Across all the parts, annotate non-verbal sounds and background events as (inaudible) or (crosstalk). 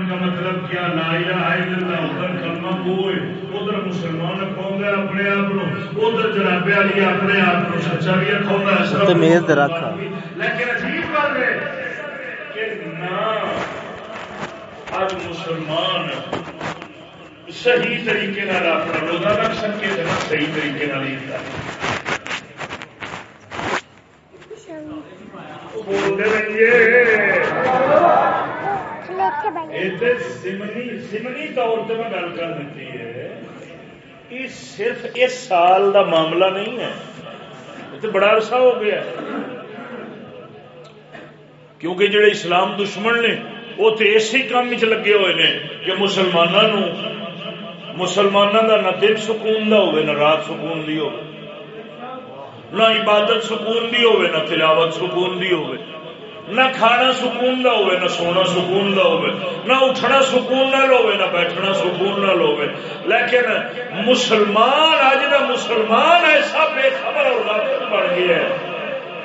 کا مطلب کیا؟ لا الہ الا اللہ ادھر کلمہ بوئے ادھر مسلمان کھوندا ہے اپنے آپ کو ادھر جناب علی اپنے آپ کو سچا بھی کھوندا ہے؟ تے میز رکھا لیکن عجیب بات ہے کہ نہ اج مسلمان صحیح طریقے نال اپنا روزہ رکھ سکے صحیح طریقے نال عید بولتے رہیے سمنی طور پہ میں گل کر دیتی ہے یہ صرف اس سال دا معاملہ نہیں ہے یہ تو بڑا عرصہ ہو گیا کیونکہ جڑے اسلام دشمن نے وہ تو اسی کام چ لگے ہوئے نے کہ مسلمانوں مسلمانوں کا نہ دل سکون دا ہوئے نہ رات سکون دی ہو نہ عبادت سکون دی ہوئے نہ تلاوت سکون دی ہوئے نہ کھانا سکون نہ ہوئے نہ سونا سکون نہ ہوئے نہ اٹھنا سکون نہ لوے نہ بیٹھنا سکون نہ لوے۔ لیکن مسلمان اج کا مسلمان ایسا بے خبر اور غافل بن گیا ہے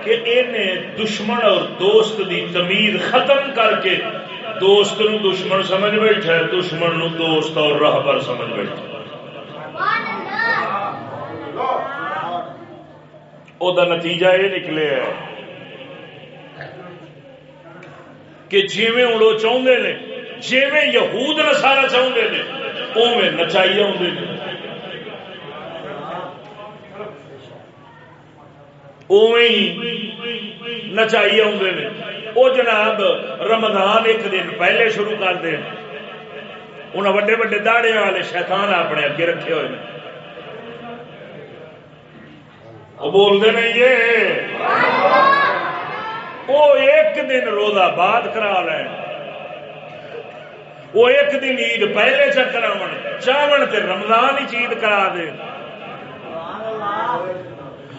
کہ انہیں دشمن اور دوست دی تمیز ختم کر کے دوست نو دشمن سمجھ بیٹھا ہے دشمن نو دوست اور راہبر سمجھ بیٹھا او دا نتیجہ یہ نکلے ہے۔ کہ جیویں ہوں وہ چاہتے ہیں جیویں یہود نسارا چاہتے ہیں اوے نچائی آتے آدھے نچائی آدھے نے۔ وہ جناب، رمضان ایک دن پہلے شروع کرتے ہیں انہیں وڈے وڈے داڑے والے شیطان اپنے اگے رکھے ہوئے ہیں وہ بولتے نہیں یہ۔ وہ ایک دن روزہ بعد کرا لین۔ وہ ایک دن عید پہلے چ چکر چاون تے رمضان ہی عید کرا دے۔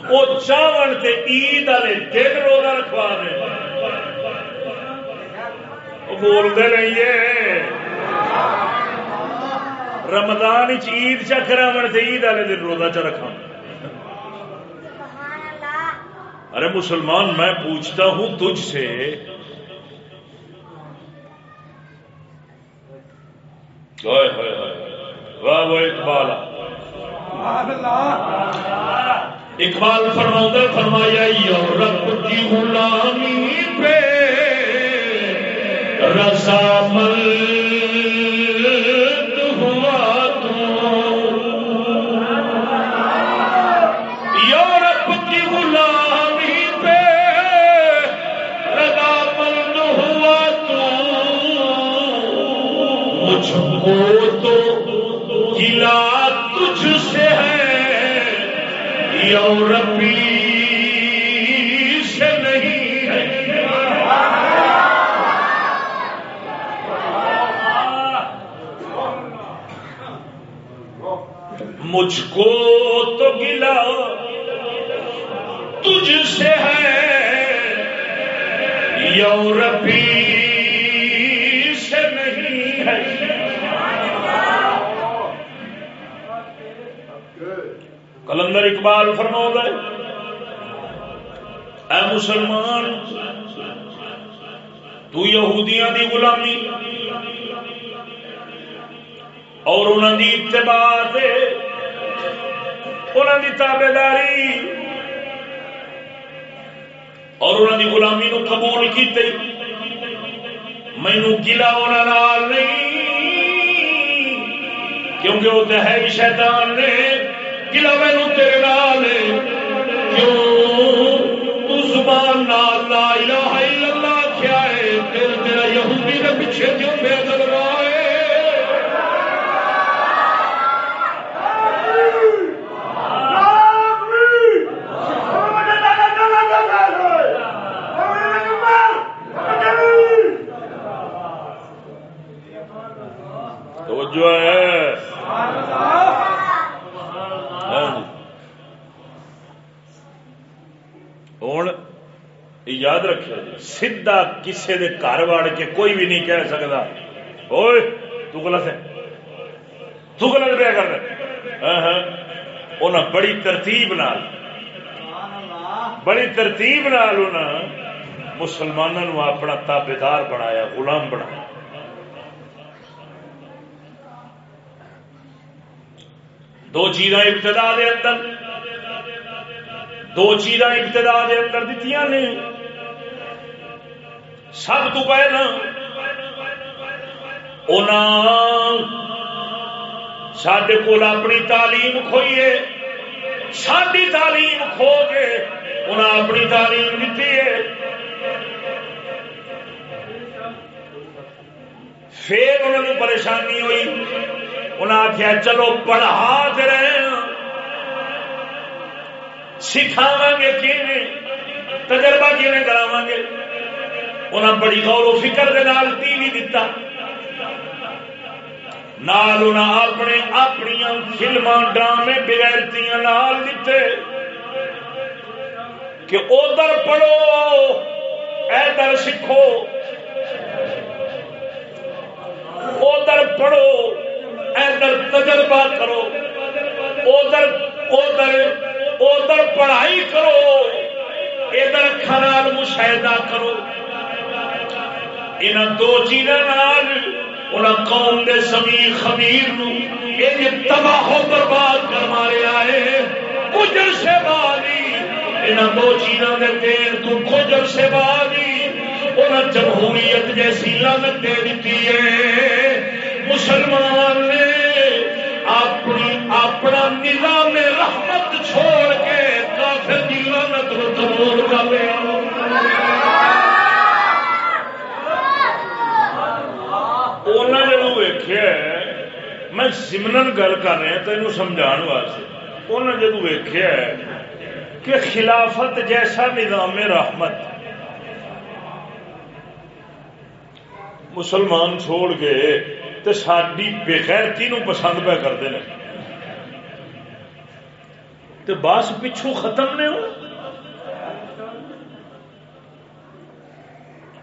وہ چاون تے عید والے دن روزہ رکھوا دے۔ بولتے رہیے رمضان عید چکر عید والے دن روزہ چ رکھا ارے مسلمان، میں پوچھتا ہوں تجھ سے واہ وہ اقبال۔ اقبال فرما فرمایا، یورپ کی غلامی پہ رسا مل تو گلا تجھ سے ہے یورپی سے نہیں ہے۔ مجھ کو تو گلا تجھ سے ہے یورپی اقبال فرما ہے اے مسلمان، تو یہودیاں دی غلامی اور انہوں دی اتباع انہوں دی تابے داری اور انہوں دی غلامی نو قبول کی مینو گلا انہوں نہیں، کیونکہ وہ تو ہے شیطان نے۔ گلا مینو تیرے نال کیوں؟ تو زبان نال لا الہ الا اللہ کیا ہے۔ تیرا یہودی پیچھے کیوں یاد رکھو جی, سیدا کسی دے گھر وڑ کے کوئی بھی نہیں کہہ سکتا اوئے تو غلط ہے تو غلط پہ کر ہاں، ہاں۔ بڑی ترتیب نال، بڑی ترتیب نال مسلمانوں اپنا تابے دار بنایا، غلام بنایا۔ دو چیزاں ابتدا دے اندر، دو چیزاں ابتدا دے اندر دیتی نے۔ سب تو پہلا سڈے کول اپنی تعلیم کھوئیے ساری تعلیم کھو کے انہیں اپنی تعلیم دیتی ہے پھر انہوں نے پریشانی ہوئی انہیں آخیا چلو پڑھا دے رہے سکھاو گے کی تجربہ کیون کراو گے انہیں بڑی غور و فکر دے نال ٹی وی دتا۔ نال انہیں اپنے اپنی فلما ڈرامے بغیرتی نال دیتے کہ ادھر پڑھو، ادھر سیکھو۔ ادھر پڑھو، ادھر تجربہ کرو۔ ادھر ادھر ادھر پڑھائی کرو۔ ادھر خراب مشاہدہ کرو۔ ان دو چیزوں انہیں قوم دے سمیر خمیر تباہ و برباد کر مارے آئے۔ کجر سے باری ان دو چیزوں کے دیر تو کجر سے باری انہیں جمہوریت جیسی لانت دے دیتی ہے۔ مسلمان نے اپنی، اپنا نظام رحمت چھوڑ کے کافر کی لانت کو قبول کر لیا میں سمن گل کر رہا تین سمجھا واسطے۔ انہیں جدو ویخیا کہ خلافت جیسا نظام رحمت، مسلمان چھوڑ گئے تو ساری بےخیرتی پسند پہ کرتے ہیں۔ تو بس پچھو ختم نے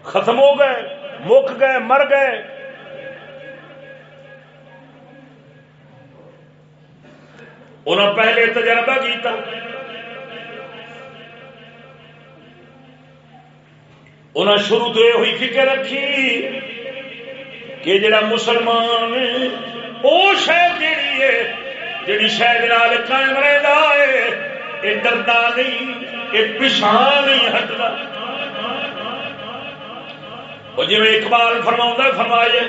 ختم ہو گئے، مک گئے، مر گئے۔ انہوں پہلے تجربہ کیتا۔ انہوں شروع تو یہ ہوئی فکر رکھی کہ جڑا مسلمان وہ شاید جیڑی ہے، جیڑی شاید نال قائم رہتا ہے، یہ ڈردا نہیں، یہ پچھا نہیں ہٹتا وہ جی اقبال فرما فرمائے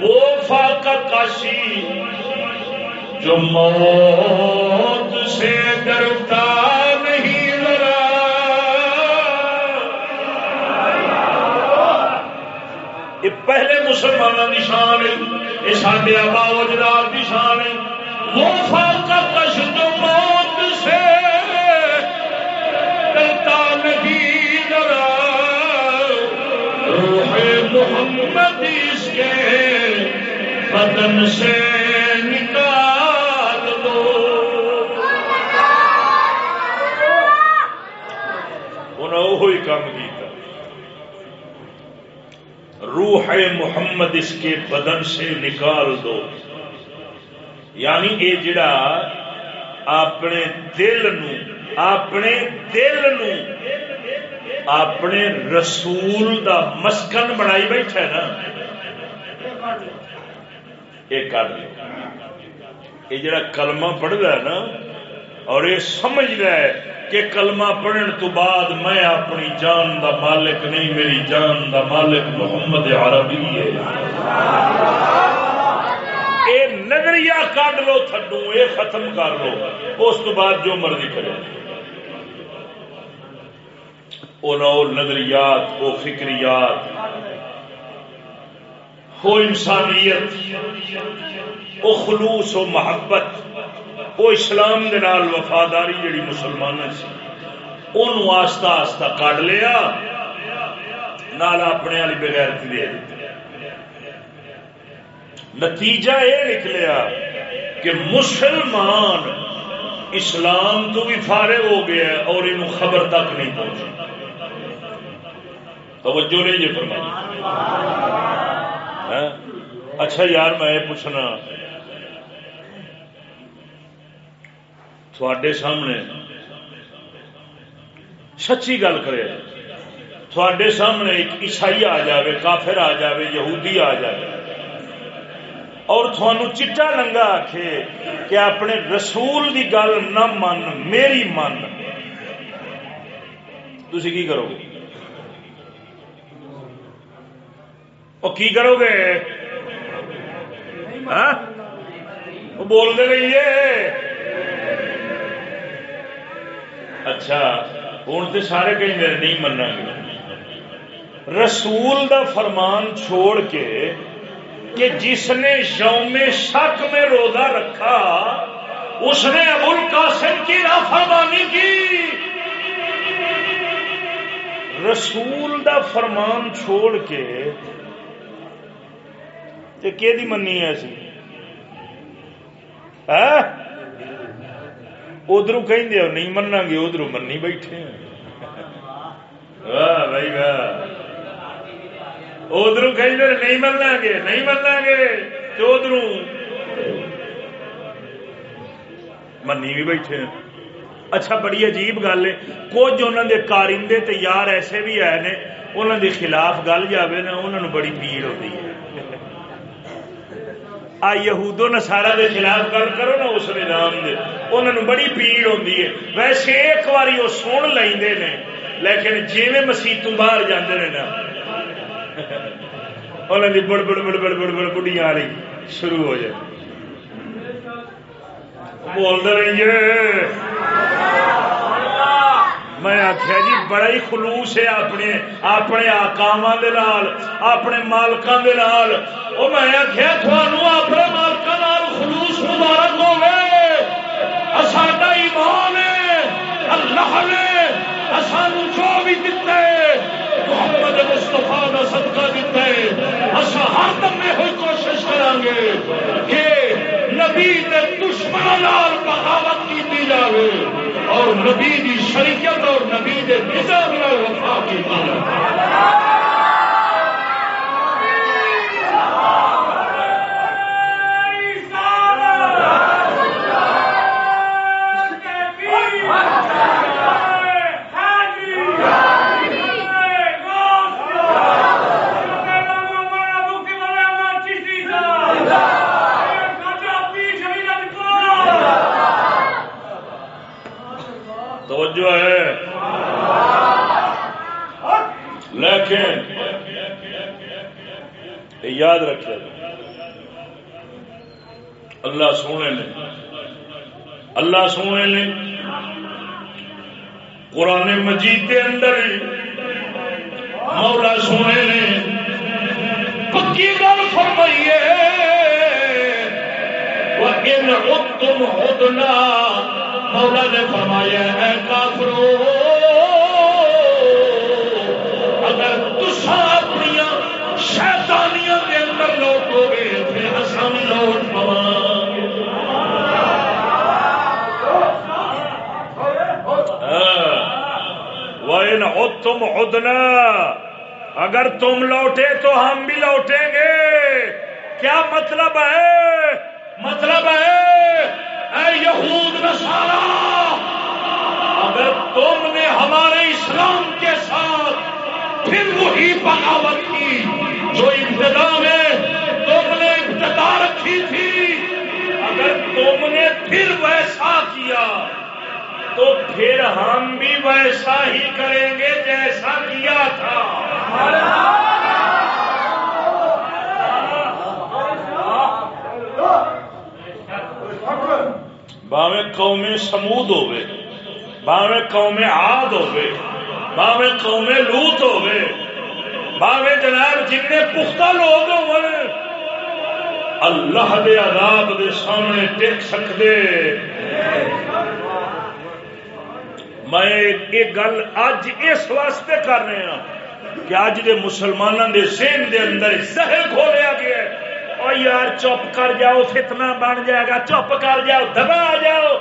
وہ فاقہ کاشی جو موت سے ڈرتا نہیں ذرا یہ پہلے مسلمانوں کی شان ہے، یہ سارے آبا اجداد کی شان ہے۔ وہ فاقہ کش جو موت سے ڈرتا نہیں ذرا روح محمد اس کے بدن سے کام کیتا۔ روح محمد اس کے بدن سے نکال دو۔ یعنی یہ جڑا اپنے دل نو، اپنے دل نو اپنے رسول دا مسکن بنائی بیٹھا ہے نا۔ یہ کر یہ جڑا کلمہ پڑھتا ہے نا اور یہ سمجھ رہا ہے کہ کلمہ پڑھن تو بعد میں اپنی جان دا مالک نہیں، میری جان دا مالک محمد عربی ہے۔ اے نظریہ کاٹ لو تھڈو، اے ختم کر لو، اس تو بعد جو مرضی کرے۔ وہ نظریات، وہ فکریات، وہ انسانیت، وہ خلوص و محبت وہ اسلام دے نال وفاداری جڑی مسلمان سی ان آستہ آستہ کٹ لیا، نال اپنے والی بغیر دے نتیجہ یہ نکلیا کہ مسلمان اسلام تو بھی فارغ ہو گیا اور انہوں خبر تک نہیں پہنچی۔ توجہ نہیں جی فرمائی۔ ہاں؟ اچھا یار، میں یہ پوچھنا تھوڑے سامنے سچی گل کرے، تھوڑے سامنے ایک عیسائی آ جائے کافر آ جائے یہودی آ جائے اور تھانو چٹا لنگا آکھے کہ اپنے رسول دی گل نہ من، میری من۔ تھی کی کرو گے ہاں؟ وہ کی کرو گے وہ بول دے رہی اچھا ہوں تو سارے کہیں میرے نہیں منا گے رسول دا فرمان چھوڑ کے کہ جس نے یوم شک میں روزہ رکھا، اس نے ابو القاسم کی نافرمانی کی۔ رسول دا فرمان چھوڑ کے کہ دی منی ہے سی ادھر کہ نہیں منا گے ادھر منی بیٹھے واہ بھائی واہ ادھر کہ نہیں ملنا گے نہیں ملنا گے تو ادھر منی بھی بیٹھے اچھا بڑی عجیب گل ہے کچھ انہوں دے کارندے تے یار ایسے بھی آئے نے انہوں دے خلاف گل جاوے نا انہوں نے بڑی پیڑ ہوتی ہے آ یہودو نسارا دے خلاف گل کرو نا اس نظام دے انہوں بڑی پیڑ ہوتی ہے۔ ویسے ایک باری وہ سن لے لیکن جی میں مسیح تو باہر جاندے نے نا۔ انہوں کی بڑ بڑ بڑ بڑ بڑ بڑ بڑھیا آ رہی شروع ہو جائے۔ بول رہی میں آخیا جی بڑا ہی خلوص ہے اپنے اپنے آکام اپنے مالکوں کے میں آخیا تھانوں اپنے مالکوں خلوص مبارک ہو گئے ساڈا ایمان ہے۔ اللہ نے سانو جو بھی دتا ہے محمد مستفا کا صدقہ دیتا ہے اصا ہر دم میں ہوئی کوشش کریں گے کہ نبی کے دشمن بغاوت کی جائے اور نبی کی شریعت اور نبی کے نظام وفا کی جائے تم ادنا اگر تم لوٹے تو ہم بھی لوٹیں گے۔ کیا مطلب ہے؟ مطلب ہے، اے یہود نسارا اگر تم نے ہمارے اسلام کے ساتھ پھر وہی بغاوت کی جو ابتدا میں تم نے ابتدا رکھی تھی۔ اگر تم نے پھر ویسا کیا تو پھر ہم بھی ویسا ہی کریں گے جیسا کیا تھا۔ باوے قومی سمود ہوئے باوے قومی آد ہوئے باوے قومی لوت ہوئے باوے جناب جن پختہ لوگ ہو اللہ دے عذاب دے سامنے ٹک سکتے میں یہ گل اج اس واسطے کر رہا ہوں کہ اج دے مسلمانوں دے ذہن دے اندر زہر کھولیا گیا ہے۔ اور یار چپ کر جاؤ، فتنہ بن جائے گا، چپ کر جاؤ، دبا جاؤ۔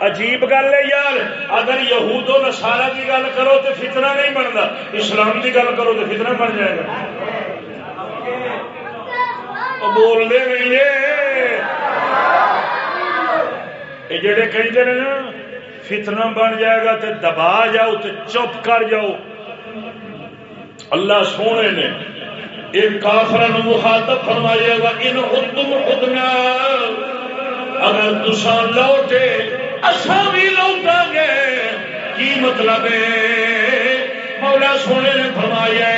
عجیب گل ہے یار، اگر یہود و نسارا کی گل کرو تو فتنہ نہیں بنتا۔ اسلام کی گل کرو تو فتنہ بن جائے گا۔ بول دے نہیں یہ جڑے کہیں نا فتنہ بن جائے گا تو دبا جاؤ تو چپ کر جاؤ۔ اللہ سونے نے ایک کافر مخاطب فرمائیے گا ان تم خدنا، اگر تسان لوٹے اصا بھی لوٹا گے۔ کی مطلب ہے؟ مولا سونے نے فرمایا،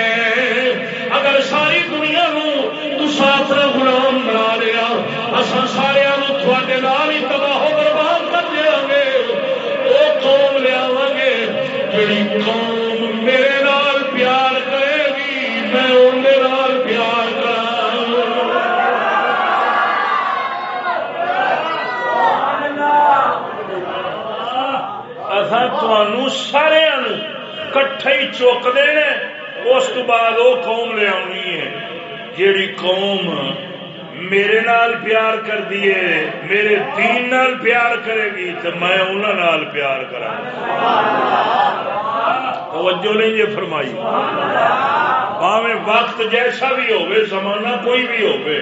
اگر ساری دنیا نو تسا اپنا غلام بنا لیا اصا سارے تھوڑے نال ہی تباہ جڑی قوم میرے نال پیار کرے گی، میں اندر پیار سارے کٹھے چکتے ہیں اس بعد وہ قوم لیا ہے۔ جیڑی قوم میرے نال پیار کر دیے میرے دین نال پیار کرے گی، تو میں انہوں نال پیار کرا توجہ نہیں یہ فرمائی۔ باویں وقت جیسا بھی ہوگی زمانہ کوئی بھی ہوگی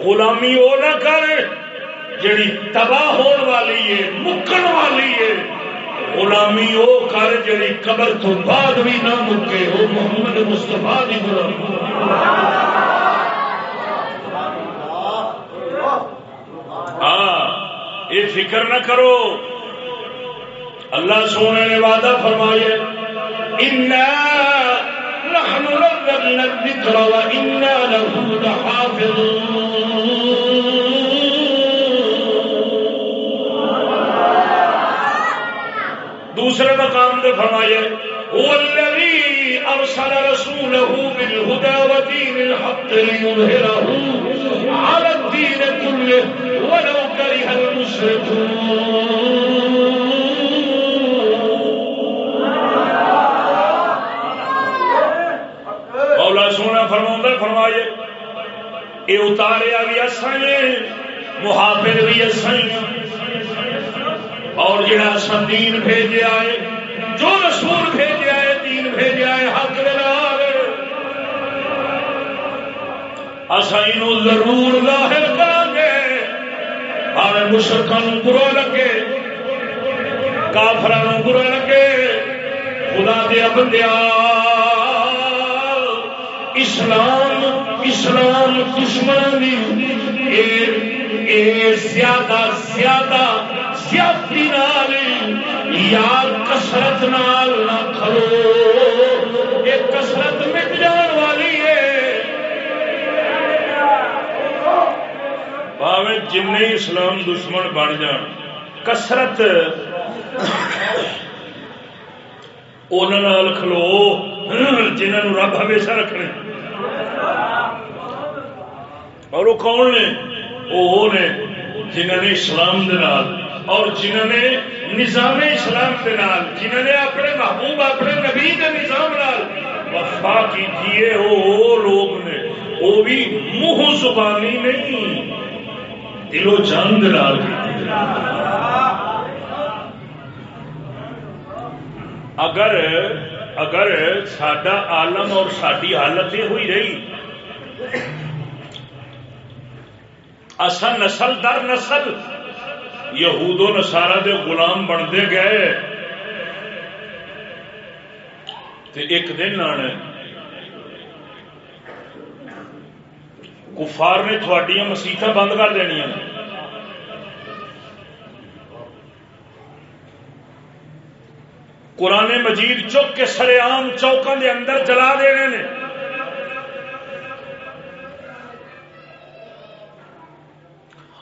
غلامی وہ نہ کر، جڑی تباہ ہون والی ہے، مکن والی ہے، غلامی وہ کر، جڑی قبر تو بعد بھی نہ مکے، وہ محمد مستفا کی غلامی۔ ہاں یہ فکر نہ کرو۔ اللہ سونے نے وعدہ فرمائے دوسرے مقام پہ فرمائے والذي أرسل رسوله بالهدى ودين الحق ليظهره على الدين كله ولو كره المشركون. سونا فرما فرمائے۔ یہ اتاریا بھی اصل محافظ بھی اصل اور جڑا سندین بھیجے آئے، جو رسول بھیجا ہے دین بھیجا ہے حق اصل ضرور ظاہر کریں گے۔ ہمیں مشرقوں برا لگے کافران برا لگے۔ خدا دیا بندیا اسلام اسلام دشمن زیادہ زیادہ سیاسی نال یا کسرت نال نہ کھلو۔ یہ کسرت مٹ جان والی ہے پاوے جن اسلام دشمن بن جان کسرت (coughs) کھلو۔ ہاں، جنہوں رب ہمیشہ رکھنے اور وہ کون نے؟ وہ نے جنہوں نے اسلام دے نال اور جنہوں نے نظام اسلام کے نال جنہوں نے اپنے محبوب، اپنے نبی کے نظام نال۔ وفا کی وہ لوگ نے، وہ بھی منہ زبانی نہیں دلو جان دلال اگر اگر سڈا عالم اور ساری حالت یہ ہوئی رہی اصل نسل در نسل یہود و نسارا دے غلام بنتے گئے۔ تے ایک دن آنا کفار نے تھوڑی مسیح بند کر دنیا قرآن مجید چک کے سر عام چوکوں کے اندر جلا دینے نے۔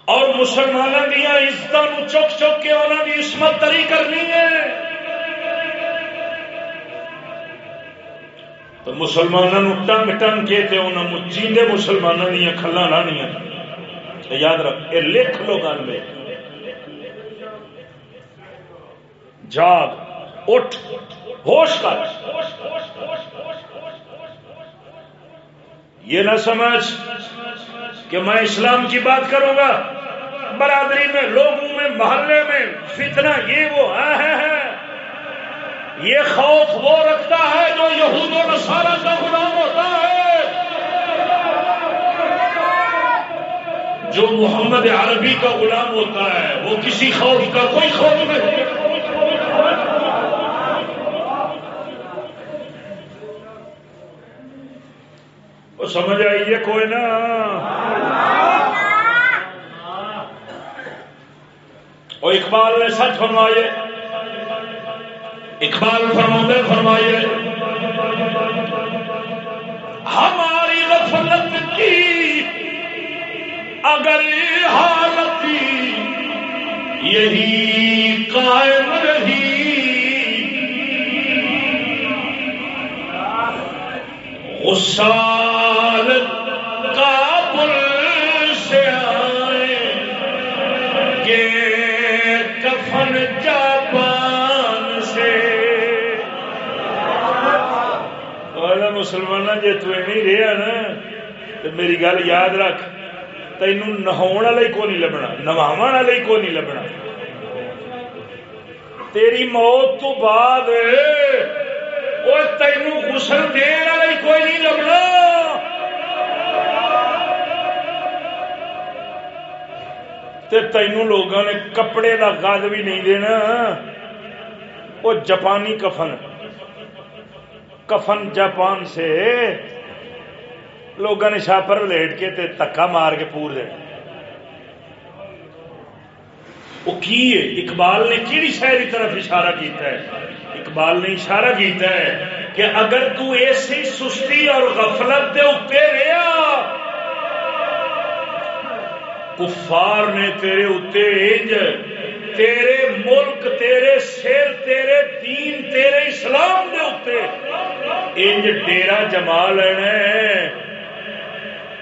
اور مسلمانوں دیا عزت چک چک کے انہوں کی عصمت تری کرنی ہے۔ تو مسلمانوں ٹنگ ٹنگ کے تے انہوں جیندے مسلمانوں دیا کھلا لانیا یاد رکھ یہ لکھ لو گل میں جاگ۔ اٹھ، ہوش کر یہ نہ سمجھ کہ میں اسلام کی بات کروں گا۔ برادری میں، لوگوں میں، محلے میں فتنہ یہ وہ ہے۔ یہ خوف وہ رکھتا ہے جو یہود و نصارہ کا غلام ہوتا ہے۔ جو محمد عربی کا غلام ہوتا ہے، وہ کسی خوف کا، کوئی خوف نہیں۔ سمجھ آئیے کوئی نا؟ وہ اقبال نے سچ فرمائیے اقبال فرما فرمائیے ہماری غفلت کی اگر حالت یہی قائم رہی۔ غسال مسلمان جی تو نہیں رہا نا تو میری گل یاد رکھ تین نہا والے کو نہیں لبنا نواو والے کو نہیں لبنا تیری موت تو بعد تین غسل دین والے کوئی نہیں لبنا تینوں لوگوں نے کپڑے کا گد بھی نہیں دینا وہ جاپانی کفن کفن جاپان سے لوگوں نے شاپر لیٹ کے تے تکا مار کے پور دے وہ کی ہے؟ اقبال نے کیڑی شہر کی طرف اشارہ کیتا ہے؟ اقبال نے اشارہ کیتا ہے کہ اگر تو ایسی سستی اور غفلت دے اتنے رہا کفار نے تیرے اتنے انج تیرے ملک، تیرے سر تیرے دین، تیرے اسلام دے اتنے انج ڈیرا جما لینا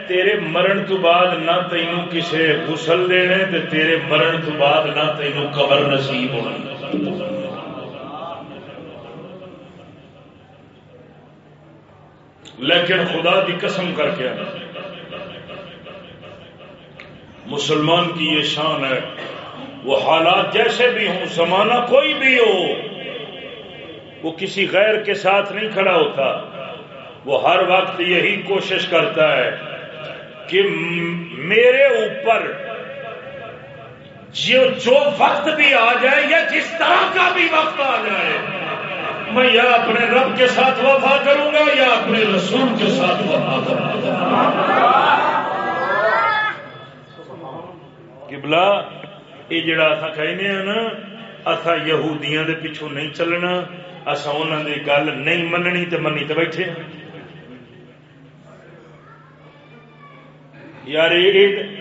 تیرے مرن تو بعد نہ تینوں کسے غسل دینے تے تیرے مرن تو بعد نہ تینوں قبر نصیب ہونا لیکن خدا کی قسم کر کے مسلمان کی یہ شان ہے۔ وہ حالات جیسے بھی ہوں، زمانہ کوئی بھی ہو، وہ کسی غیر کے ساتھ نہیں کھڑا ہوتا۔ وہ ہر وقت یہی کوشش کرتا ہے کہ میرے اوپر جو جو وقت بھی آ جائے یا جس طرح کا بھی وقت آ جائے، میں یا اپنے رب کے ساتھ وفا کروں گا یا اپنے رسول کے ساتھ وفا کروں گا۔ کبلا یہ جڑا اصا کہنے ہیں نا اصا یہودیاں دے پیچھوں نہیں چلنا اصا انہوں دی گل نہیں مننی تے منی تے بیٹھے یار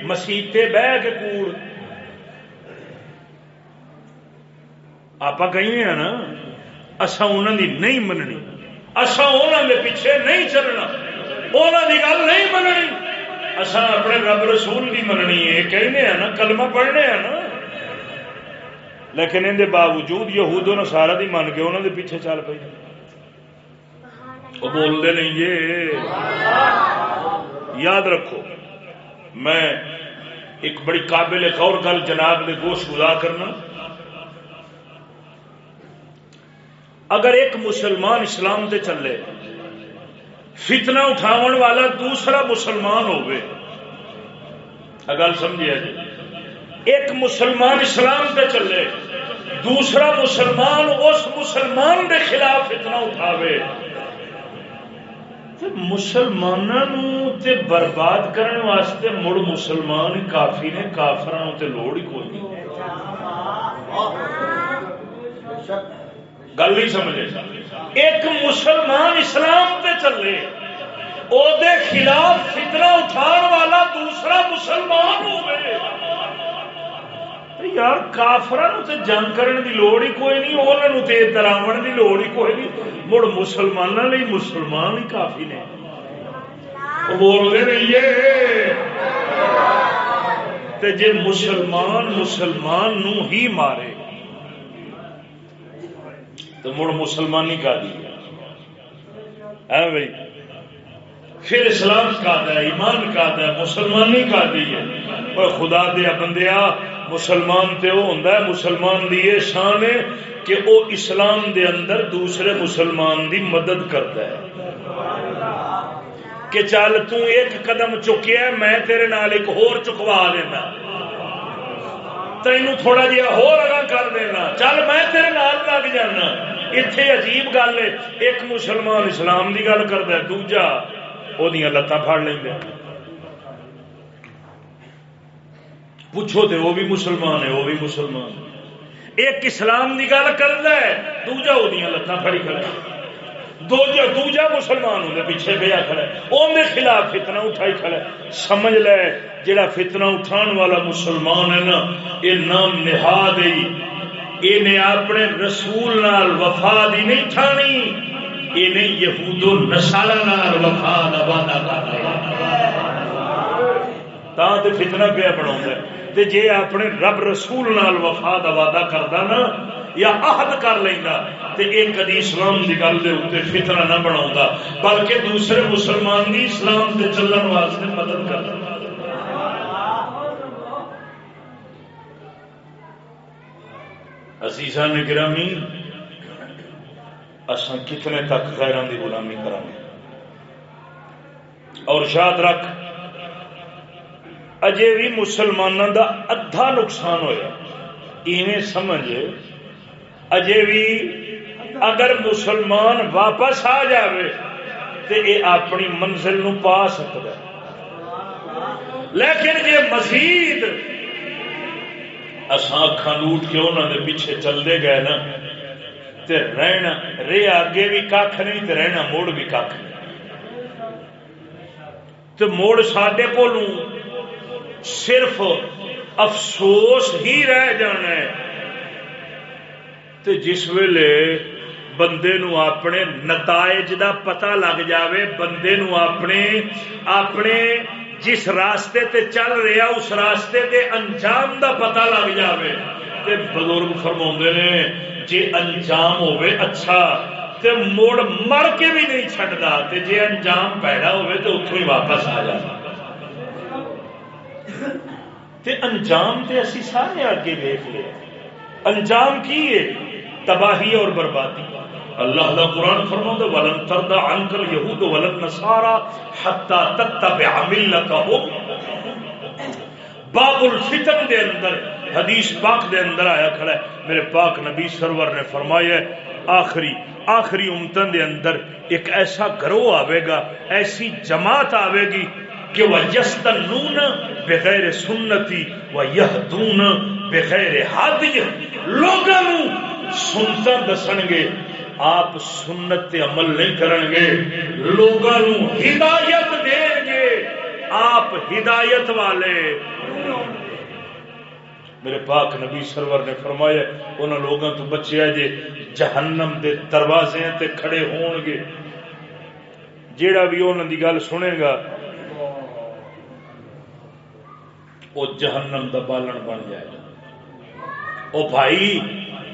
مسیطے بہ کے کوڑ آپ کہیں نا اصا انہوں دی نہیں مننی اصا انہوں دے پیچھے نہیں چلنا انہوں دی گل نہیں مننی اصا اپنے رب رسول کی مننی ہے کہنے ہیں نا کلمہ پڑھنے ہیں نا لیکن اندر باوجود یہود و سارا دی من کے انہوں دے پیچھے چل پی وہ بولتے نہیں یہ یاد رکھو، میں ایک بڑی قابل غور گل جناب نے گوشت گزا کرنا۔ اگر ایک مسلمان اسلام تے چلے، فتنہ اٹھاون والا دوسرا مسلمان ہوئے گل سمجھے جی۔ ایک مسلمان اسلام تے چلے دوسرا مسلمان اس مسلمان دے خلاف فتنہ اٹھاوے۔ مسلمانوں تے برباد کرنے واسطے مڑ مسلمان کافی نے کافران تے لوڑ ہی کوئی نہیں۔ گل نہیں سمجھے۔ ایک مسلمان اسلام پہ چلے، او دے خلاف فتنہ اٹھان والا دوسرا مسلمان ہوئے یار کافران تے جنگ کرنے دی لوڑ ہی کوئی نہیں انہوں تے دراون دی لوڑ ہی کوئی نہیں۔ مڑ مسلمانوں نے مسلمان ہی کافی نے۔ وہ بول رہے نہیں تے جے مسلمان مسلمان نو ہی مارے۔ تو مڑ مسلمانی کا دی۔ ہے بھائی، پھر اسلام کا ہے ایمان کا ہے مسلمانی کا دی۔ ہے پر خدا دیا بندیا مسلمان تے وہ ہوندا ہے، مسلمان دی یہ شان ہے کہ وہ اسلام دے اندر دوسرے مسلمان دی مدد کرتا ہے۔ کہ چل تو ایک قدم چکیا میں تیرے نال ایک ہور چکوا لینا تینوں تھوڑا جہا ہو لگا کر دینا۔ چل میں تیرے نال لگ جانا۔ اتنے عجیب گل ہے، ایک مسلمان اسلام کی گل کرتا ہے، دوجا وہ لتاں پھڑ لیں پوچھو تو وہ بھی مسلمان ہے، وہ بھی مسلمان ہے۔ ایک اسلام کی گل کرتا ہے، دوجا وہ لتاں پھڑی کھڑا دوجا دوجا مسلمان ہوں پیچھے پہ کھڑا ہے۔ اندر خلاف فتنہ اٹھائی کھڑا ہے۔ سمجھ لے جڑا فتنہ اٹھان والا مسلمان ہے نا یہ نام نہا نہاد یہ اپنے رسول نال وفا دی نہیں ٹھانی یہ نہیں یہود و نسالا نال وفا دا وعدہ کر رہا تے فتنہ پیا بنا تے جے اپنے رب رسول نال وفا دا وعدہ کردا نا یا عہد کر لینا تے ایک کدی اسلام دی گل دے اوتے فتنہ نہ بناوندا بلکہ دوسرے مسلمان دی اسلام دے چلن واسطے مدد کردا عزیزان گرامی اصا کتنے تک غیران دی غلامی کریں اور شاد رکھ اجے بھی مسلمانوں دا ادھا نقصان ہویا ایویں سمجھ اجے بھی اگر مسلمان واپس آ جاوے تو یہ اپنی منزل نو پا سکتا لیکن یہ مزید اصا اکھان لوٹ کے انہوں نے پیچھے چلتے گئے نا تے رہنا رے آگے بھی کھ نہیں تے رہنا موڑ بھی کھ نہیں تو موڑ سڈے کو صرف افسوس ہی رہ جانا ہے۔ تے جس ویلے بندے نو اپنے نتائج دا پتہ لگ جاوے، بندے نو اپنے اپنے جس راستے تے چل رہا، اس راستے دے انجام دا پتہ لگ جاوے۔ تے بزرگ فرما نے، جے انجام ہوئے اچھا تے موڑ مر کے بھی نہیں چڈتا تے جے انجام پیدا ہوئے تو اتوں ہی واپس آ جاتا تے انجام تے اسی سارے آگے دیکھ لے انجام کی ہے؟ تباہی اور بربادی۔ اللہ دا قرآن فرما دے ولن تردا انکل یہود ولن نصارا حتا تتبع ملتهم باب الفتن دے اندر، حدیث پاک دے اندر آیا کھڑا ہے۔ میرے پاک نبی سرور نے فرمایا ہے، آخری آخری امتن دے اندر ایک ایسا گروہ آئے گا، ایسی جماعت آئے گی کہ وہ یستنون بغیر سنتی و یہدون بغیر ہادی لوگوں سنتا دسن گے آپ سنت عمل نہیں کریں گے لوگوں ہدایت دیں گے آپ ہدایت والے۔ میرے پاک نبی سرور نے فرمایا انہوں لوگوں تو بچے جے جہنم دے دروازے تے کھڑے ہون گے جیڑا بھی انہوں دی گل سنے گا وہ جہنم دا بالن بن جائے گا۔ او بھائی،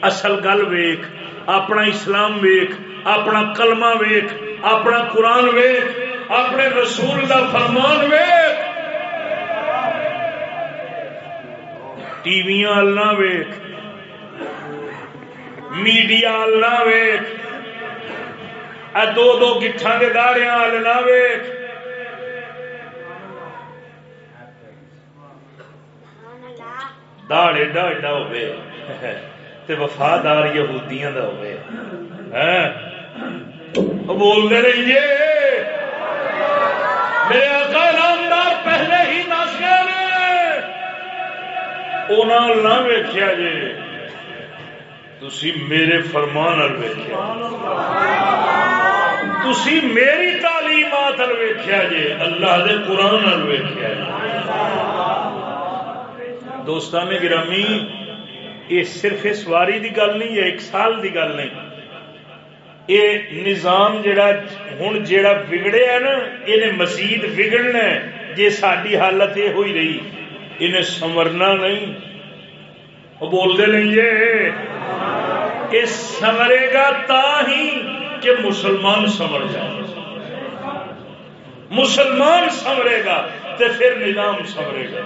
اصل گل ویخ اپنا اسلام ویخ اپنا کلمہ ویخ اپنا قرآن ویخ اپنے رسول کا فرمان ویخ ٹی وی ویخ میڈیا ویخ دو دو گٹھان کے دارے نہ ویخ داڑے ڈاڈا ہوئے تے وفادار یہودیاں دا ہوئے ہاں بول دے رہیے میرے آقا نامدار پہلے ہی نس گئے نہ ویخیا جی تسی میرے فرمان ال ویخیا تسی میری تعلیمات ال ویخیا جی اللہ دے قرآن ویخیا دوستان گرامی، یہ صرف اس واری دی گل نہیں یا ایک سال دی گل نہیں۔ یہ نظام جڑا ہوں جڑا بگڑے ہے نا یہ مزید بگڑنا ہے۔ جی ساری حالت یہ ہوئی رہی، انہیں سمرنا نہیں۔ وہ بولتے نہیں یہ سمرے گا تا ہی کہ مسلمان سمر جائے۔ مسلمان سمرے گا تو پھر نظام سمرے گا۔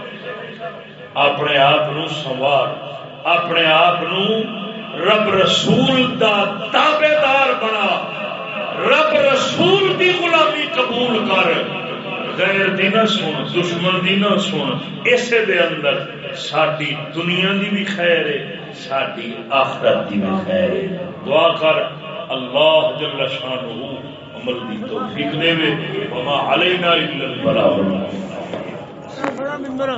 اپنے آپ سنوار، اپنے آپ رب رسول دا تابے دار بنا۔ رب رسول دی غلامی قبول کر۔ غیر دی نہ سن، دشمن دی نہ سن۔ اسے دے اندر ساری دنیا دی بھی خیر ہے ساری آخرت دی بھی خیر ہے۔ دعا کر اللہ جل شانہ عمل دی توفیق دے وے۔ وما علینا الا البلاغ۔ بڑا ممبر